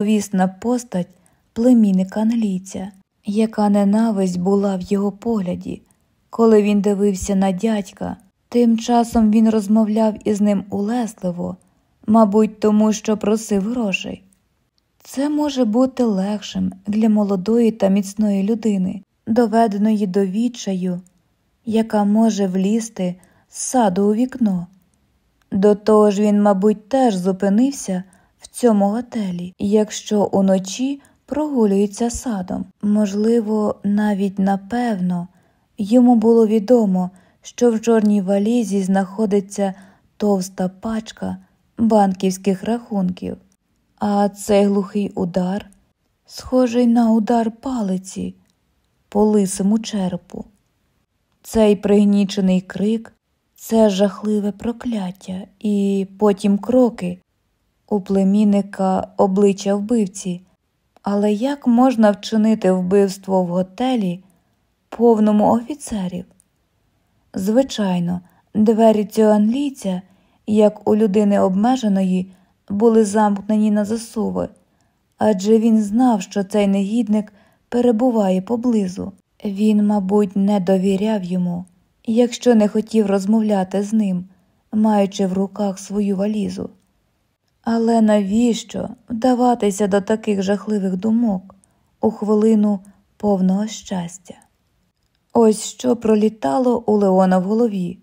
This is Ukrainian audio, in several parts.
зловісна постать племінника англійця, яка ненависть була в його погляді, коли він дивився на дядька. Тим часом він розмовляв із ним улесливо, мабуть, тому що просив грошей. Це може бути легшим для молодої та міцної людини, доведеної до відчаю, яка може влізти з саду у вікно. До того ж він, мабуть, теж зупинився цьому готелі, якщо уночі прогулюється садом. Можливо, навіть напевно, йому було відомо, що в чорній валізі знаходиться товста пачка банківських рахунків, а цей глухий удар, схожий на удар палиці по лисому черепу. Цей пригнічений крик, це жахливе прокляття, і потім кроки у племінника обличчя вбивці. Але як можна вчинити вбивство в готелі, повному офіцерів? Звичайно, двері цього англійця, як у людини обмеженої, були замкнені на засуви, адже він знав, що цей негідник перебуває поблизу. Він, мабуть, не довіряв йому, якщо не хотів розмовляти з ним, маючи в руках свою валізу. Але навіщо вдаватися до таких жахливих думок у хвилину повного щастя? Ось що пролітало у Леона в голові,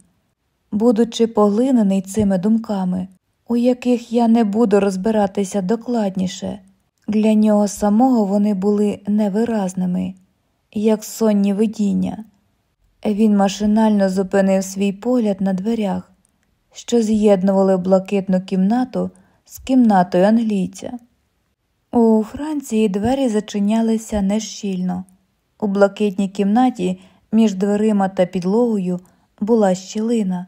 будучи поглинений цими думками, у яких я не буду розбиратися докладніше, для нього самого вони були невиразними, як сонні видіння. Він машинально зупинив свій погляд на дверях, що з'єднували блакитну кімнату з кімнатою англійця. У Франції двері зачинялися нещільно. У блакитній кімнаті між дверима та підлогою була щілина,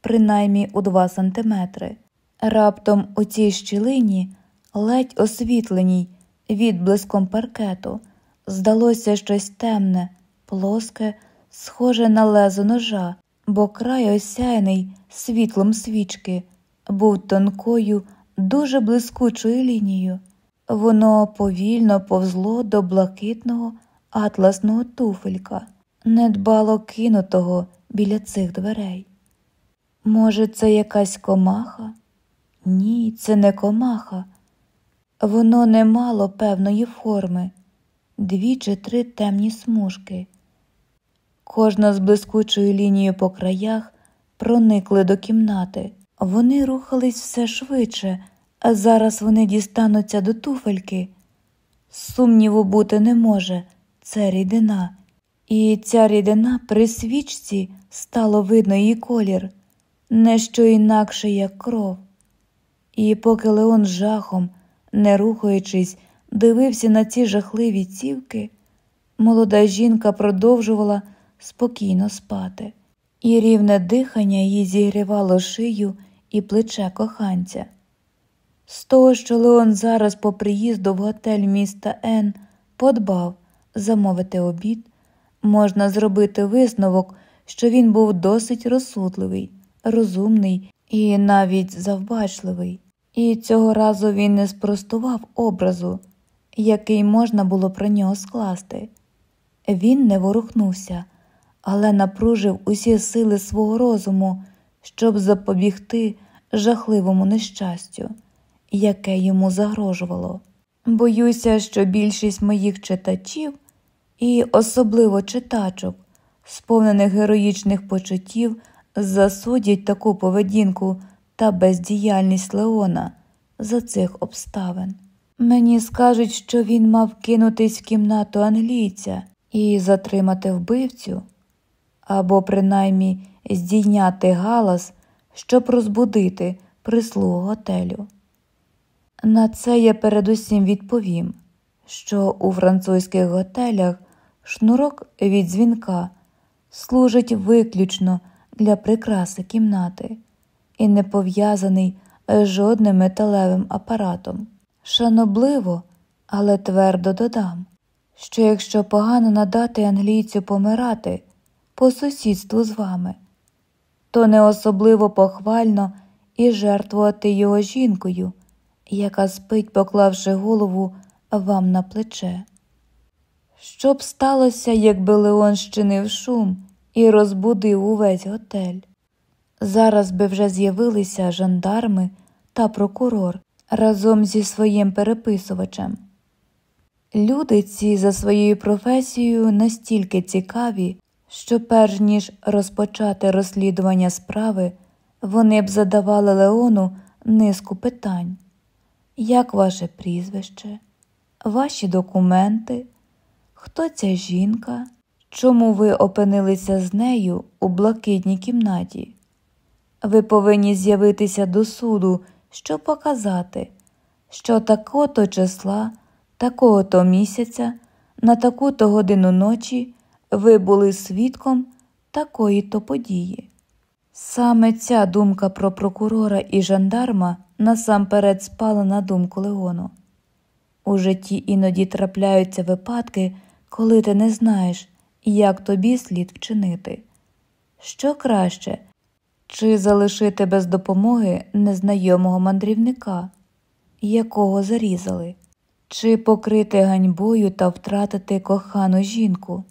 принаймні у два сантиметри. Раптом у цій щілині, ледь освітленій відблиском паркету, здалося щось темне, плоске, схоже на лезо ножа, бо край осяяний світлом свічки, був тонкою, дуже блискучою лінією. Воно повільно повзло до блакитного атласного туфелька, недбало кинутого біля цих дверей. Може, це якась комаха? Ні, це не комаха. Воно не мало певної форми, дві чи три темні смужки. Кожна з блискучою лінією по краях проникли до кімнати. Вони рухались все швидше, а зараз вони дістануться до туфельки. Сумніву бути не може, це рідина, і ця рідина при свічці стало видно її колір, не що інакше, як кров. І поки Леон жахом, не рухаючись, дивився на ці жахливі цівки, молода жінка продовжувала спокійно спати, і рівне дихання її зігрівало шию і плече коханця. З того, що Леон зараз по приїзду в готель міста Н подбав замовити обід, можна зробити висновок, що він був досить розсудливий, розумний і навіть завбачливий, і цього разу він не спростував образу, який можна було про нього скласти. Він не ворухнувся, але напружив усі сили свого розуму, щоб запобігти жахливому нещастю, яке йому загрожувало. Боюся, що більшість моїх читачів, і особливо читачок, сповнених героїчних почуттів, засудять таку поведінку та бездіяльність Леона за цих обставин. Мені скажуть, що він мав кинутись в кімнату англійця і затримати вбивцю, або принаймні здійняти галас, щоб розбудити прислугу готелю. На це я передусім відповім, що у французьких готелях шнурок від дзвінка служить виключно для прикраси кімнати і не пов'язаний з жодним металевим апаратом. Шанобливо, але твердо додам, що якщо погано надати англійцю помирати по сусідству з вами, то не особливо похвально і жертвувати його жінкою яка спить, поклавши голову вам на плече. Що б сталося, якби Леон щинив шум і розбудив увесь готель? Зараз би вже з'явилися жандарми та прокурор разом зі своїм переписувачем. Люди ці за своєю професією настільки цікаві, що, перш ніж розпочати розслідування справи, вони б задавали Леону низку питань: як ваше прізвище, ваші документи, хто ця жінка, чому ви опинилися з нею у блакитній кімнаті? Ви повинні з'явитися до суду, щоб показати, що такого-то числа, такого-то місяця, на таку-то годину ночі ви були свідком такої-то події. Саме ця думка про прокурора і жандарма насамперед спала на думку Леону. У житті іноді трапляються випадки, коли ти не знаєш, як тобі слід вчинити. Що краще, чи залишити без допомоги незнайомого мандрівника, якого зарізали, чи покрити ганьбою та втратити кохану жінку?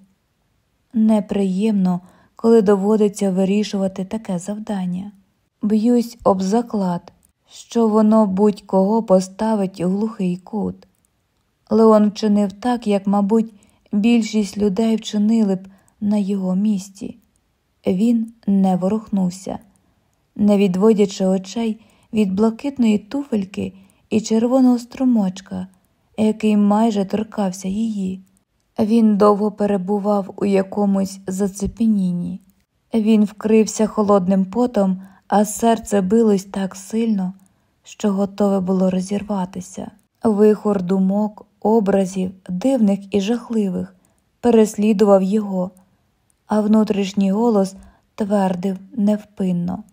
Неприємно, коли доводиться вирішувати таке завдання. Б'юсь об заклад, що воно будь-кого поставить у глухий кут. Леон вчинив так, як, мабуть, більшість людей вчинили б на його місці. Він не ворухнувся, не відводячи очей від блакитної туфельки і червоного струмочка, який майже торкався її. Він довго перебував у якомусь зацепенінні. Він вкрився холодним потом, а серце билось так сильно, що готове було розірватися. Вихор думок, образів, дивних і жахливих, переслідував його, а внутрішній голос твердив невпинно.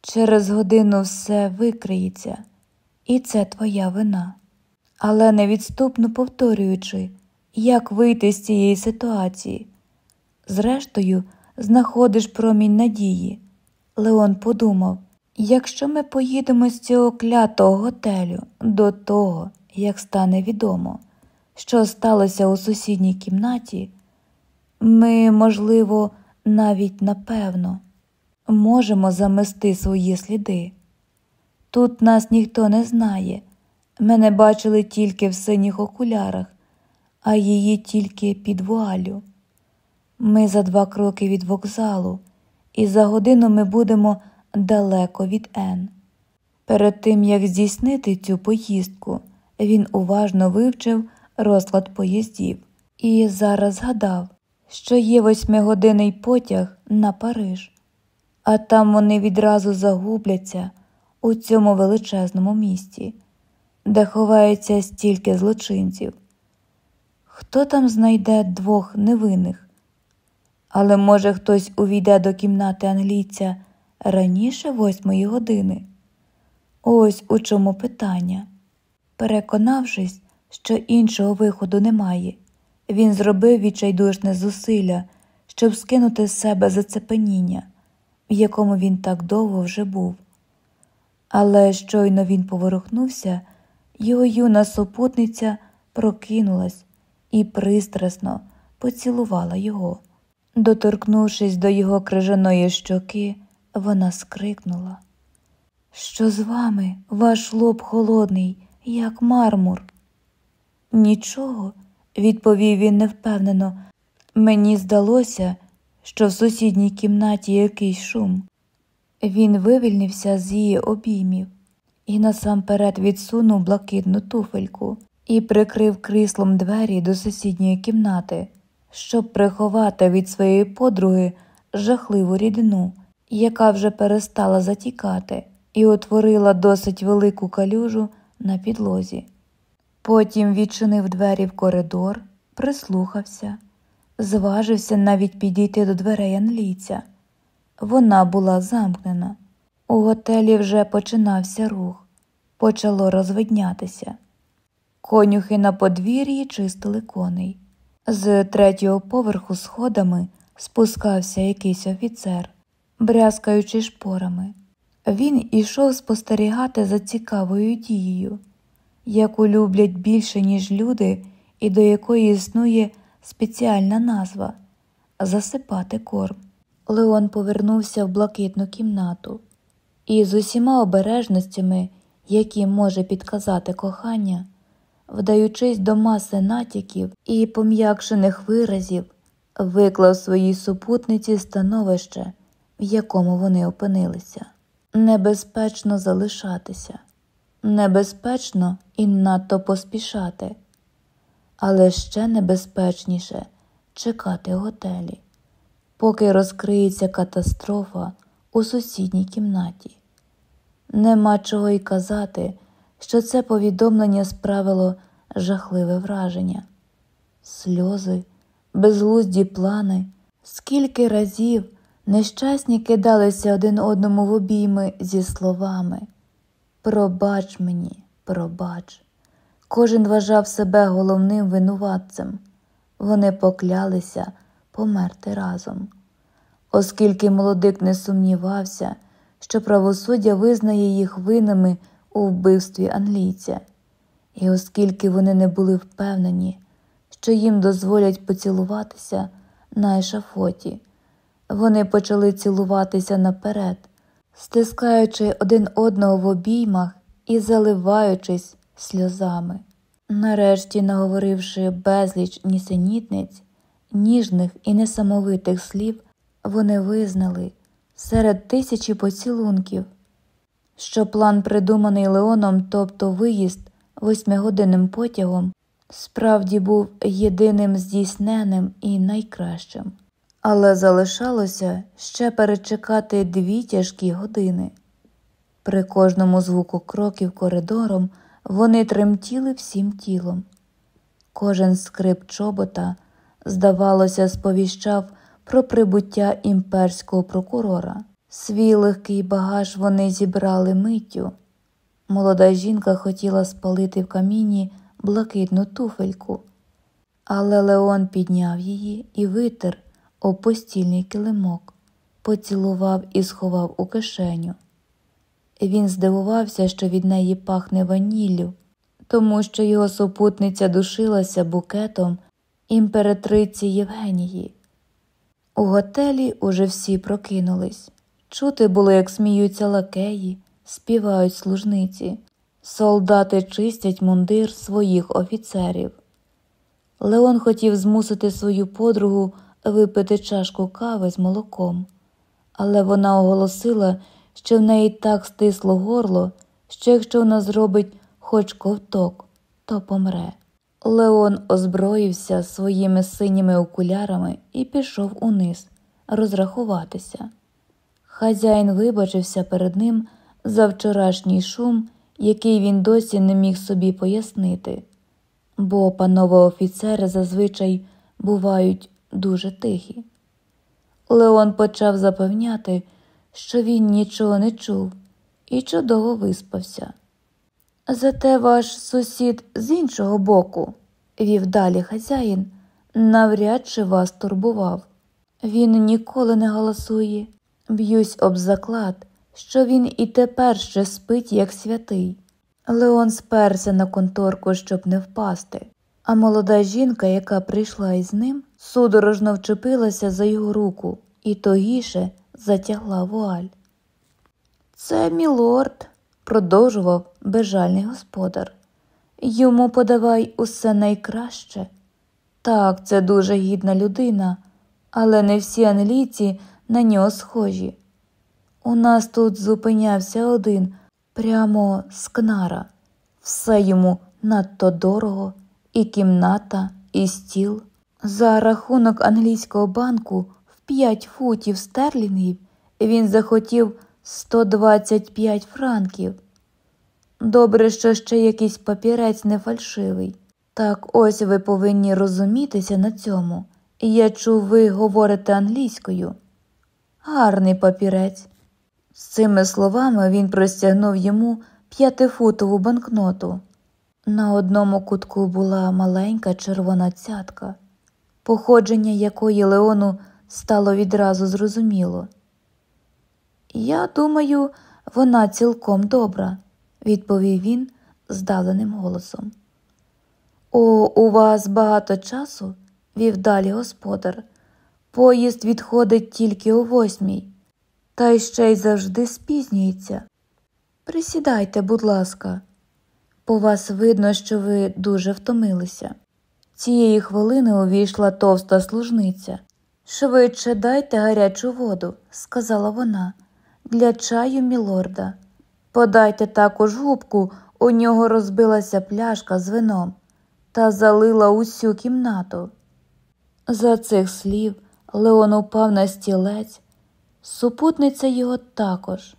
Через годину все викриється, і це твоя вина. Але невідступно повторюючи, як вийти з цієї ситуації. Зрештою, знаходиш промінь надії. Леон подумав якщо ми поїдемо з цього клятого готелю до того, як стане відомо, що сталося у сусідній кімнаті, ми, можливо, навіть напевно, можемо замести свої сліди. Тут нас ніхто не знає, мене бачили тільки в синіх окулярах, а її тільки під вуалю. Ми за два кроки від вокзалу, і за годину ми будемо далеко від Н. Перед тим як здійснити цю поїздку, він уважно вивчив розклад поїздів і зараз згадав, що є восьмигодинний потяг на Париж, а там вони відразу загубляться у цьому величезному місті, де ховається стільки злочинців. Хто там знайде двох невинних? Але, може, хтось увійде до кімнати англійця раніше восьмої години? Ось у чому питання. Переконавшись, що іншого виходу немає, він зробив відчайдушне зусилля, щоб скинути з себе зацепеніння, в якому він так довго вже був. Але щойно він поворухнувся, його юна супутниця прокинулась і пристрасно поцілувала його. Доторкнувшись до його крижаної щоки, вона скрикнула. Що з вами, ваш лоб холодний, як мармур? Нічого, відповів він невпевнено. Мені здалося, що в сусідній кімнаті якийсь шум. Він вивільнився з її обіймів і насамперед відсунув блакитну туфельку і прикрив кріслом двері до сусідньої кімнати, щоб приховати від своєї подруги жахливу рідину, яка вже перестала затікати, і утворила досить велику калюжу на підлозі. Потім відчинив двері в коридор, прислухався, зважився навіть підійти до дверей англійця. Вона була замкнена. У готелі вже починався рух, почало розвиднятися. Конюхи на подвір'ї чистили коней. З третього поверху сходами спускався якийсь офіцер, брязкаючи шпорами. Він ішов спостерігати за цікавою дією, яку люблять більше, ніж люди, і до якої існує спеціальна назва засипати корм. Леон повернувся в блакитну кімнату і з усіма обережностями, які може підказати кохання, вдаючись до маси натяків і пом'якшених виразів, виклав своїй супутниці становище, в якому вони опинилися. Небезпечно залишатися, небезпечно і надто поспішати, але ще небезпечніше чекати готелі, поки розкриється катастрофа у сусідній кімнаті. Нема чого й казати, що це повідомлення справило жахливе враження, сльози, безглузді плани, скільки разів нещасні кидалися один одному в обійми зі словами Пробач мені, пробач. Кожен вважав себе головним винуватцем. Вони поклялися померти разом. Оскільки молодик не сумнівався, що правосуддя визнає їх винними у вбивстві англійця, і оскільки вони не були впевнені, що їм дозволять поцілуватися на ешафоті, вони почали цілуватися наперед, стискаючи один одного в обіймах і заливаючись сльозами. Нарешті, наговоривши безліч нісенітниць, ніжних і несамовитих слів, вони визнали серед тисячі поцілунків, що план, придуманий Леоном, тобто виїзд восьмигодинним потягом, справді був єдиним здійсненим і найкращим. Але залишалося ще перечекати дві тяжкі години. При кожному звуку кроків коридором вони тремтіли всім тілом. Кожен скрип чобота, здавалося, сповіщав про прибуття імперського прокурора. Свій легкий багаж вони зібрали миттю. Молода жінка хотіла спалити в каміні блакитну туфельку, але Леон підняв її і витер об постільний килимок, поцілував і сховав у кишеню. Він здивувався, що від неї пахне ваніллю, тому що його супутниця душилася букетом імператриці Євгенії. У готелі уже всі прокинулись. Чути було, як сміються лакеї, співають служниці, солдати чистять мундир своїх офіцерів. Леон хотів змусити свою подругу випити чашку кави з молоком, але вона оголосила, що в неї так стисло горло, що якщо вона зробить хоч ковток, то помре. Леон озброївся своїми синіми окулярами і пішов униз розрахуватися. Хазяїн вибачився перед ним за вчорашній шум, який він досі не міг собі пояснити, бо панове офіцери зазвичай бувають дуже тихі. Леон почав запевняти, що він нічого не чув і чудово виспався. Зате ваш сусід з іншого боку, вів далі хазяїн, навряд чи вас турбував. Він ніколи не голосує. Б'юсь об заклад, що він і тепер ще спить, як святий. Леон сперся на конторку, щоб не впасти, а молода жінка, яка прийшла із ним, судорожно вчепилася за його руку і тогіше затягла вуаль. Це мілорд, продовжував безжальний господар. Йому подавай усе найкраще. Так, це дуже гідна людина, але не всі англійці на нього схожі. У нас тут зупинявся один прямо з кнара, все йому надто дорого, і кімната, і стіл. За рахунок англійського банку в 5 футів стерлінгів він захотів 125 франків. Добре, що ще якийсь папірець не фальшивий. Так ось ви повинні розумітися на цьому. Я чув, ви говорите англійською. Гарний папірець. З цими словами він простягнув йому п'ятифутову банкноту. На одному кутку була маленька червона цятка, походження якої Леону стало відразу зрозуміло. Я думаю, вона цілком добра, відповів він, здавленим голосом. О, у вас багато часу? вів далі господар. Поїзд відходить тільки о восьмій, та й ще й завжди спізнюється. Присідайте, будь ласка, по вас видно, що ви дуже втомилися. Цієї хвилини увійшла товста служниця. Швидше дайте гарячу воду, сказала вона, для чаю мілорда. Подайте також губку, у нього розбилася пляшка з вином та залила усю кімнату. За цих слів Леон упав на стілець, супутниця його також.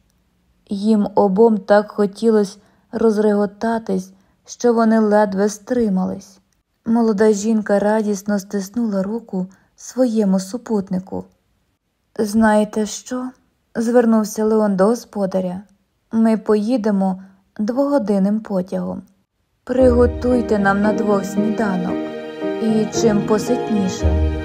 Їм обом так хотілося розреготатись, що вони ледве стримались. Молода жінка радісно стиснула руку своєму супутнику. Знаєте що? звернувся Леон до господаря. Ми поїдемо двогодинним потягом. Приготуйте нам на двох сніданок і чим поситніше.